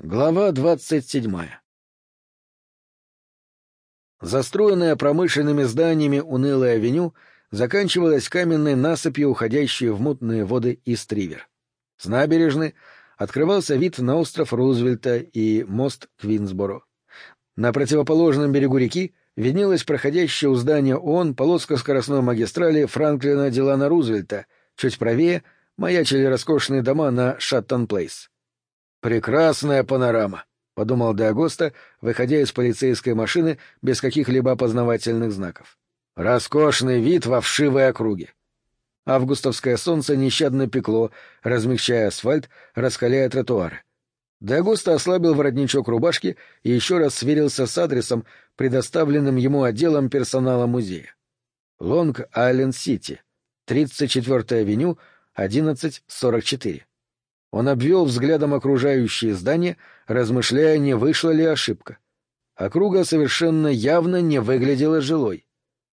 Глава двадцать седьмая Застроенная промышленными зданиями унылая авеню заканчивалась каменной насыпью, уходящей в мутные воды Истривер. С набережной открывался вид на остров Рузвельта и мост Квинсборо. На противоположном берегу реки виднелась проходящая у здания ООН полоска скоростной магистрали Франклина Дилана Рузвельта, чуть правее маячили роскошные дома на Саттон-Плейс. «Прекрасная панорама», — подумал д'Агоста, выходя из полицейской машины без каких-либо опознавательных знаков. «Роскошный вид во вшивой округе». Августовское солнце нещадно пекло, размягчая асфальт, раскаляя тротуары. д'Агоста ослабил воротничок рубашки и еще раз сверился с адресом, предоставленным ему отделом персонала музея. Лонг-Айленд-Сити, 34-я авеню, 1144. Он обвел взглядом окружающие здания, размышляя, не вышла ли ошибка. Округа совершенно явно не выглядела жилой.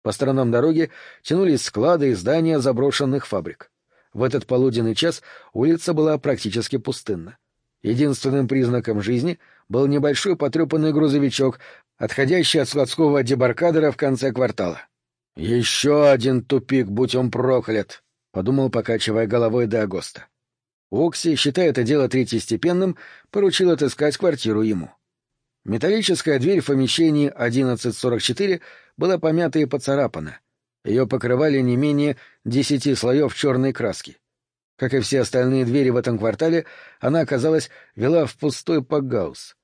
По сторонам дороги тянулись склады и здания заброшенных фабрик. В этот полуденный час улица была практически пустынна. Единственным признаком жизни был небольшой потрепанный грузовичок, отходящий от складского дебаркадера в конце квартала. «Еще один тупик, будь он проклят!» — подумал, покачивая головой до Агоста. Окси, считая это дело третьестепенным, поручил отыскать квартиру ему. Металлическая дверь в помещении 1144 была помята и поцарапана. Ее покрывали не менее десяти слоев черной краски. Как и все остальные двери в этом квартале, она, казалось, вела в пустой пакгаус.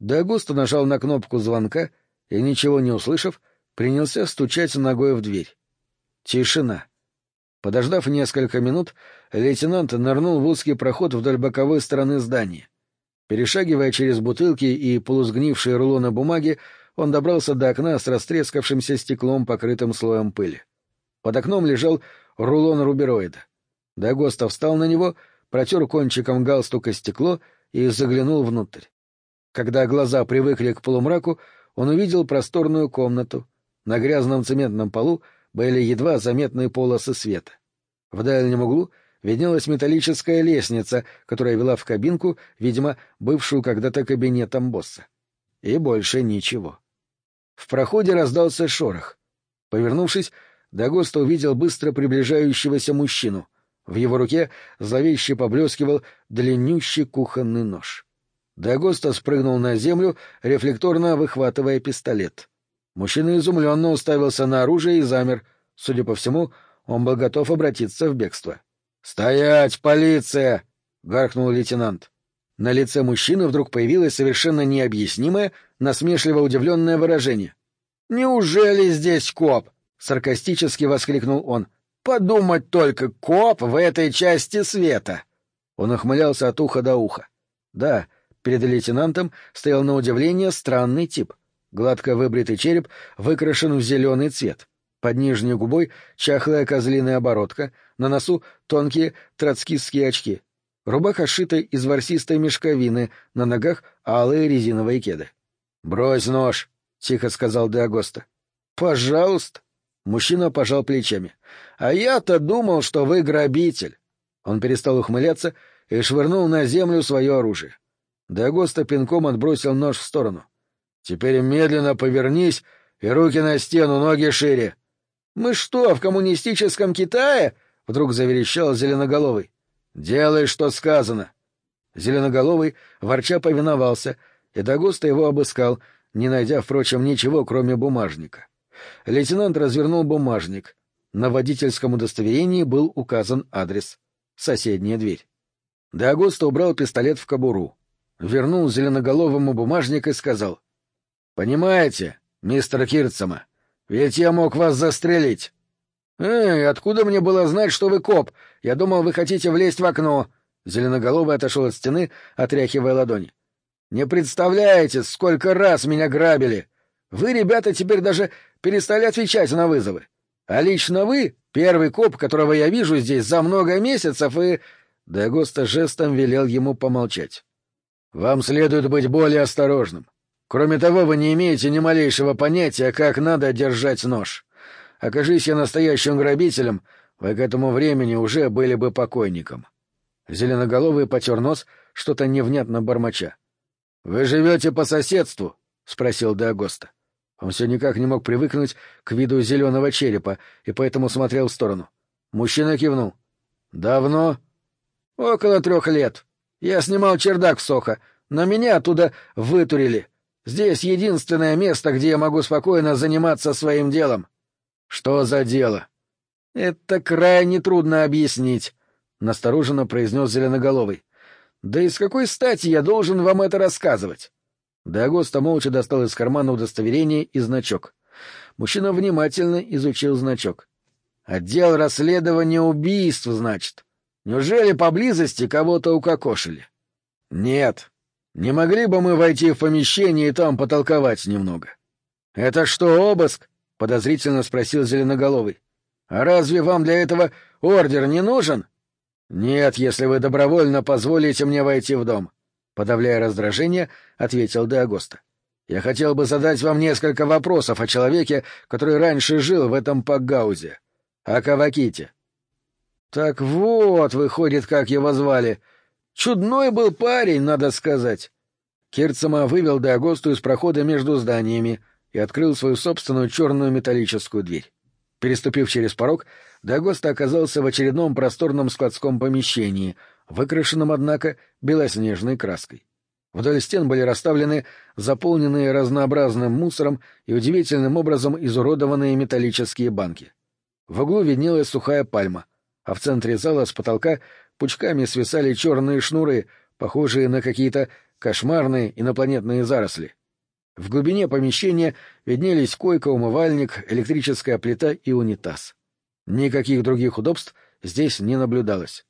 Дагуста нажал на кнопку звонка и, ничего не услышав, принялся стучать ногой в дверь. Тишина. Подождав несколько минут, лейтенант нырнул в узкий проход вдоль боковой стороны здания. Перешагивая через бутылки и полусгнившие рулоны бумаги, он добрался до окна с растрескавшимся стеклом, покрытым слоем пыли. Под окном лежал рулон рубероида. Дагоста встал на него, протер кончиком галстука стекло и заглянул внутрь. Когда глаза привыкли к полумраку, он увидел просторную комнату. На грязном цементном полу были едва заметные полосы света. В дальнем углу виднелась металлическая лестница, которая вела в кабинку, видимо, бывшую когда-то кабинетом босса. И больше ничего. В проходе раздался шорох. Повернувшись, Дагоста увидел быстро приближающегося мужчину. В его руке зловеще поблескивал длиннющий кухонный нож. Дагоста спрыгнул на землю, рефлекторно выхватывая пистолет. Мужчина изумленно уставился на оружие и замер. Судя по всему, он был готов обратиться в бегство. «Стоять, полиция!» — гаркнул лейтенант. На лице мужчины вдруг появилось совершенно необъяснимое, насмешливо удивленное выражение. «Неужели здесь коп?» — саркастически воскликнул он. «Подумать только, коп в этой части света!» Он ухмылялся от уха до уха. Да, перед лейтенантом стоял на удивление странный тип. Гладко выбритый череп выкрашен в зеленый цвет. Под нижней губой чахлая козлиная оборотка, на носу тонкие троцкистские очки. Рубаха сшита из ворсистой мешковины, на ногах алые резиновые кеды. — Брось нож, — тихо сказал Деагоста. — Пожалуйста. Мужчина пожал плечами. — А я-то думал, что вы грабитель. Он перестал ухмыляться и швырнул на землю свое оружие. Деагоста пинком отбросил нож в сторону. Теперь медленно повернись и руки на стену, ноги шире. — Мы что, в коммунистическом Китае? — вдруг заверещал Зеленоголовый. — Делай, что сказано. Зеленоголовый ворча повиновался, и Дагоста его обыскал, не найдя, впрочем, ничего, кроме бумажника. Лейтенант развернул бумажник. На водительском удостоверении был указан адрес. Соседняя дверь. Дагоста убрал пистолет в кобуру. Вернул зеленоголовому бумажник и сказал — Понимаете, мистер Кирцема, ведь я мог вас застрелить. Эй, откуда мне было знать, что вы коп? Я думал, вы хотите влезть в окно. Зеленоголовый отошел от стены, отряхивая ладони. Не представляете, сколько раз меня грабили. Вы, ребята, теперь даже перестали отвечать на вызовы. А лично вы — первый коп, которого я вижу здесь за много месяцев, и... Дагоста жестом велел ему помолчать. — Вам следует быть более осторожным. Кроме того, вы не имеете ни малейшего понятия, как надо держать нож. Окажись я настоящим грабителем, вы к этому времени уже были бы покойником. Зеленоголовый потер нос, что-то невнятно бормоча. — Вы живете по соседству? — спросил Деагоста. Он все никак не мог привыкнуть к виду зеленого черепа и поэтому смотрел в сторону. Мужчина кивнул. — Давно? — Около трех лет. Я снимал чердак в Сохо, но меня оттуда вытурили. Здесь единственное место, где я могу спокойно заниматься своим делом. — Что за дело? — Это крайне трудно объяснить, — настороженно произнес Зеленоголовый. — Да и с какой стати я должен вам это рассказывать? Дагоста молча достал из кармана удостоверение и значок. Мужчина внимательно изучил значок. «Отдел расследования убийств, значит. Неужели поблизости кого-то укокошили?» «Нет. Не могли бы мы войти в помещение и там потолковать немного?» «Это что, обыск?» — подозрительно спросил Зеленоголовый. «А разве вам для этого ордер не нужен?» «Нет, если вы добровольно позволите мне войти в дом. Подавляя раздражение, ответил Де «Я хотел бы задать вам несколько вопросов о человеке, который раньше жил в этом Пакгаузе. О Каваките». «Так вот, выходит, как его звали. Чудной был парень, надо сказать». Кирцема вывел Де из прохода между зданиями и открыл свою собственную черную металлическую дверь. Переступив через порог, Дагоста оказался в очередном просторном складском помещении — выкрашенном, однако, белоснежной краской. Вдоль стен были расставлены заполненные разнообразным мусором и удивительным образом изуродованные металлические банки. В углу виднелась сухая пальма, а в центре зала с потолка пучками свисали черные шнуры, похожие на какие-то кошмарные инопланетные заросли. В глубине помещения виднелись койка, умывальник, электрическая плита и унитаз. Никаких других удобств здесь не наблюдалось.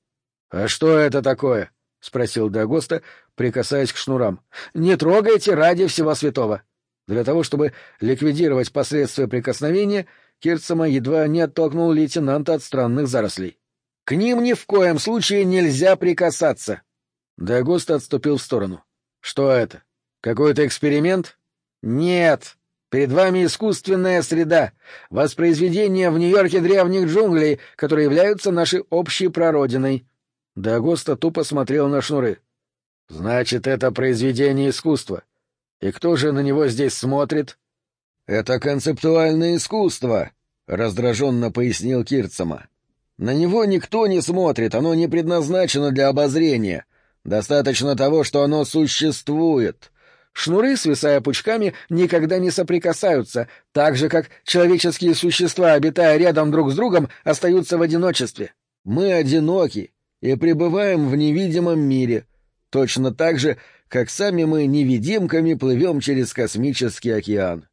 «А что это такое?» — спросил Дагоста, прикасаясь к шнурам. «Не трогайте ради всего святого!» Для того, чтобы ликвидировать последствия прикосновения, Кирцема едва не оттолкнул лейтенанта от странных зарослей. «К ним ни в коем случае нельзя прикасаться!» Дагоста отступил в сторону. «Что это? Какой-то эксперимент?» «Нет!» Перед вами искусственная среда, воспроизведение в Нью-Йорке древних джунглей, которые являются нашей общей прародиной. Дагоста тупо смотрел на шнуры. «Значит, это произведение искусства. И кто же на него здесь смотрит?» «Это концептуальное искусство», — раздраженно пояснил Кирцема. «На него никто не смотрит, оно не предназначено для обозрения. Достаточно того, что оно существует». Шнуры, свисая пучками, никогда не соприкасаются, так же, как человеческие существа, обитая рядом друг с другом, остаются в одиночестве. Мы одиноки, и пребываем в невидимом мире, точно так же, как сами мы невидимками плывем через космический океан.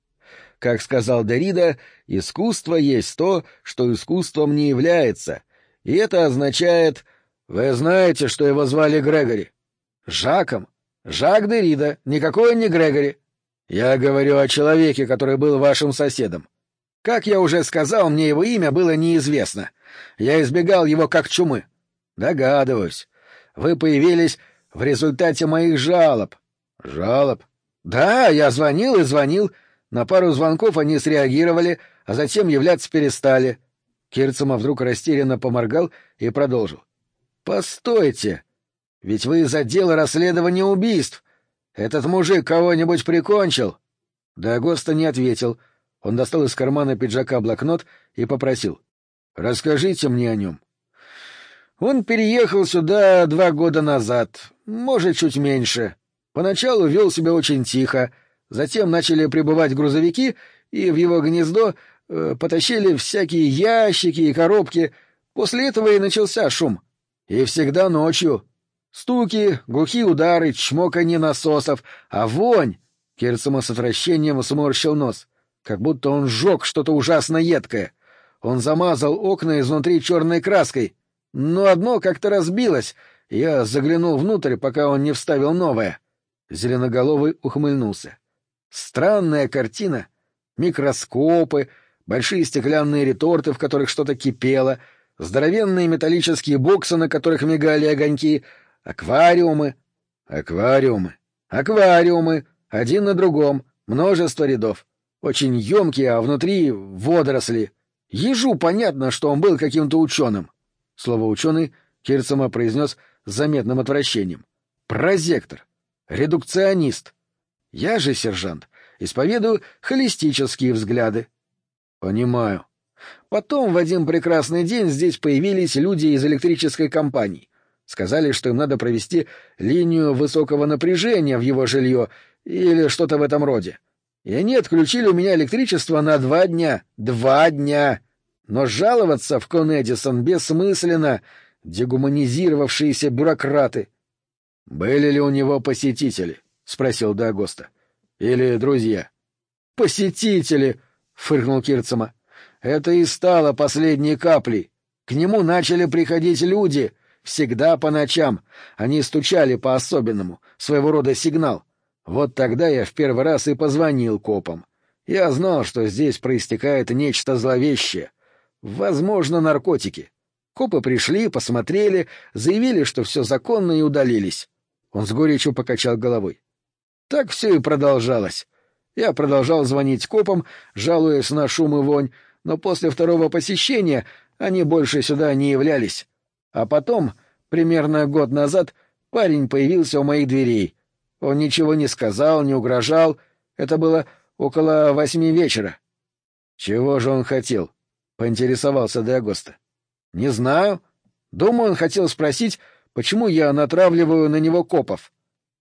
Как сказал Дерида, искусство есть то, что искусством не является, и это означает... Вы знаете, что его звали Грегори? Жаком. Жак Дерида, никакой не Грегори. Я говорю о человеке, который был вашим соседом. Как я уже сказал, мне его имя было неизвестно. Я избегал его как чумы. Догадываюсь. Вы появились в результате моих жалоб. Жалоб? Да, я звонил и звонил. На пару звонков они среагировали, а затем являться перестали. Кирцема вдруг растерянно поморгал и продолжил. Постойте. Ведь вы из отдела расследования убийств. Этот мужик кого-нибудь прикончил? Дагоста не ответил. Он достал из кармана пиджака блокнот и попросил. — Расскажите мне о нем. Он переехал сюда два года назад, может, чуть меньше. Поначалу вел себя очень тихо, затем начали прибывать грузовики, и в его гнездо э, потащили всякие ящики и коробки. После этого и начался шум. И всегда ночью. Стуки, глухие удары, чмоканье насосов, а вонь... Кирцема с отвращением сморщил нос, как будто он сжег что-то ужасно едкое. Он замазал окна изнутри черной краской, но одно как-то разбилось. Я заглянул внутрь, пока он не вставил новое. Зеленоголовый ухмыльнулся. Странная картина. Микроскопы, большие стеклянные реторты, в которых что-то кипело, здоровенные металлические боксы, на которых мигали огоньки, аквариумы. Аквариумы. Аквариумы. Один на другом. Множество рядов. Очень емкие, а внутри водоросли. Ежу понятно, что он был каким-то ученым. Слово «ученый» Кирцема произнес с заметным отвращением. «Прозектор! редукционист. Я же, сержант, исповедую холистические взгляды. — Понимаю. Потом в один прекрасный день здесь появились люди из электрической компании. Сказали, что им надо провести линию высокого напряжения в его жилье или что-то в этом роде. И они отключили у меня электричество на два дня. Два дня! Но жаловаться в Конэдисон бессмысленно, дегуманизировавшиеся бюрократы. — Были ли у него посетители? — спросил Дагоста. — Или друзья? — Посетители! — фыркнул Кирцема. — Это и стало последней каплей. К нему начали приходить люди, всегда по ночам. Они стучали по-особенному, своего рода сигнал. Вот тогда я в первый раз и позвонил копам. Я знал, что здесь проистекает нечто зловещее. Возможно, наркотики. Копы пришли, посмотрели, заявили, что все законно, и удалились. Он с горечью покачал головой. Так все и продолжалось. Я продолжал звонить копам, жалуясь на шум и вонь, но после второго посещения они больше сюда не являлись. А потом, примерно год назад, парень появился у моих дверей. Он ничего не сказал, не угрожал. Это было около восьми вечера. — Чего же он хотел? — поинтересовался Деагоста. — Не знаю. Думаю, он хотел спросить, почему я натравливаю на него копов.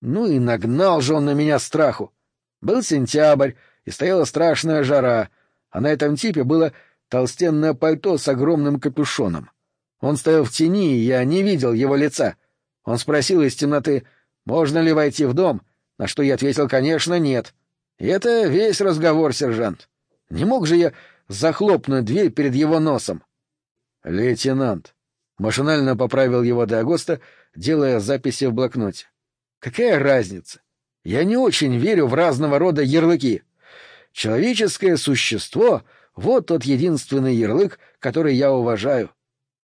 Ну и нагнал же он на меня страху. Был сентябрь, и стояла страшная жара, а на этом типе было толстенное пальто с огромным капюшоном. Он стоял в тени, и я не видел его лица. Он спросил из темноты, можно ли войти в дом, на что я ответил, конечно, нет. И это весь разговор, сержант. Не мог же я захлопнуть дверь перед его носом. — Лейтенант. Машинально поправил его до Агоста, делая записи в блокноте. — Какая разница? Я не очень верю в разного рода ярлыки. Человеческое существо — вот тот единственный ярлык, который я уважаю.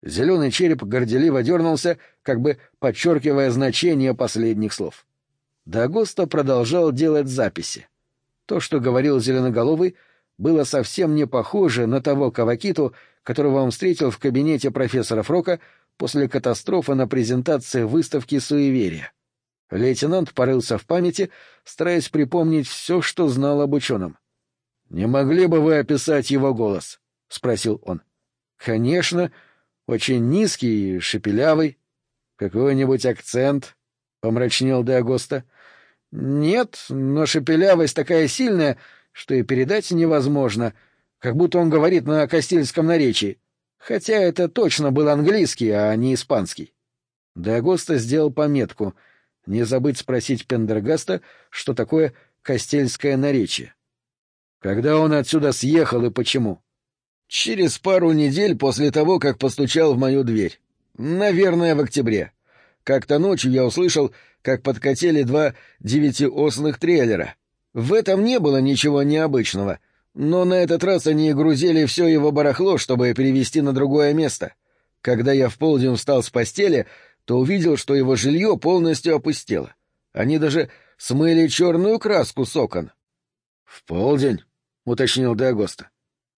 Зеленый череп горделиво дернулся, как бы подчеркивая значение последних слов. Дагоста продолжал делать записи. То, что говорил Зеленоголовый, было совсем не похоже на того Кавакиту, которого он встретил в кабинете профессора Фрока после катастрофы на презентации выставки «Суеверия». Лейтенант порылся в памяти, стараясь припомнить все, что знал об ученом. — Не могли бы вы описать его голос? — спросил он. — Конечно, очень низкий и шепелявый. Какой-нибудь акцент? — помрачнел Деагоста. — Нет, но шепелявость такая сильная, что и передать невозможно, как будто он говорит на кастильском наречии. Хотя это точно был английский, а не испанский. Деагоста сделал пометку — не забыть спросить Пендергаста, что такое кастельское наречие. Когда он отсюда съехал и почему? Через пару недель после того, как постучал в мою дверь. Наверное, в октябре. Как-то ночью я услышал, как подкатили два девятиосных трейлера. В этом не было ничего необычного, но на этот раз они грузили все его барахло, чтобы перевезти на другое место. Когда я в полдень встал с постели, то увидел, что его жилье полностью опустело. Они даже смыли черную краску с окон. — В полдень, — уточнил Деагоста.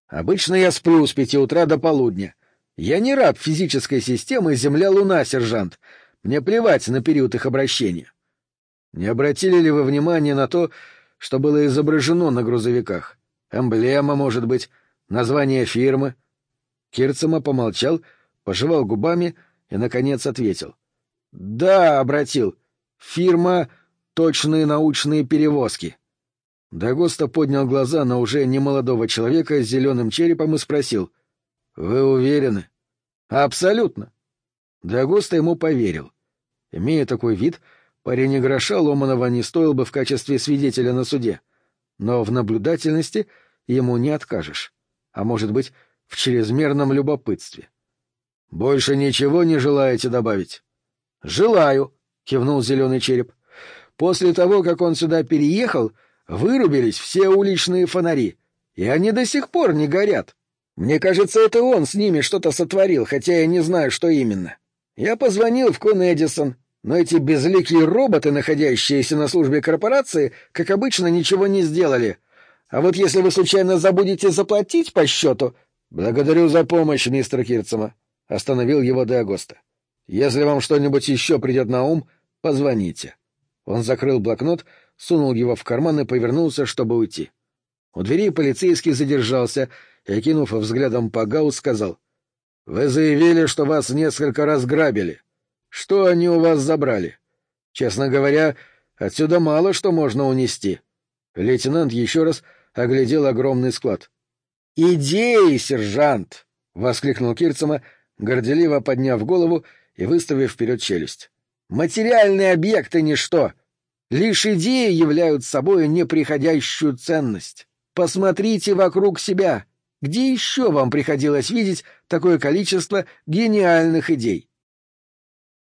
Обычно я сплю с пяти утра до полудня. Я не раб физической системы Земля-Луна, сержант. Мне плевать на период их обращения. Не обратили ли вы внимания на то, что было изображено на грузовиках? Эмблема, может быть, название фирмы? Кирцема помолчал, пожевал губами и, наконец, ответил. — Да, обратил. Фирма «Точные научные перевозки». Дагоста поднял глаза на уже немолодого человека с зеленым черепом и спросил. — Вы уверены? — Абсолютно. Дагоста ему поверил. Имея такой вид, парень и гроша ломаного не стоил бы в качестве свидетеля на суде. Но в наблюдательности ему не откажешь. А может быть, в чрезмерном любопытстве. — Больше ничего не желаете добавить? — Желаю, — кивнул зеленый череп. — После того, как он сюда переехал, Вырубились все уличные фонари, и они до сих пор не горят. Мне кажется, это он с ними что-то сотворил, хотя я не знаю, что именно. Я позвонил в Кон Эдисон, но эти безликие роботы, находящиеся на службе корпорации, как обычно, ничего не сделали. А вот если вы случайно забудете заплатить по счету... — Благодарю за помощь, мистер Кирцема. — остановил его Деагоста. — Если вам что-нибудь еще придет на ум, позвоните. Он закрыл блокнот, сунул его в карман и повернулся, чтобы уйти. У двери полицейский задержался и, окинув взглядом Пагау, сказал. — Вы заявили, что вас несколько раз грабили. Что они у вас забрали? Честно говоря, отсюда мало что можно унести. Лейтенант еще раз оглядел огромный склад. — Идеи, сержант! — воскликнул Кирцема, горделиво подняв голову и выставив вперед челюсть. — Материальные объекты — ничто. Лишь идеи являют собой неприходящую ценность. Посмотрите вокруг себя. Где еще вам приходилось видеть такое количество гениальных идей?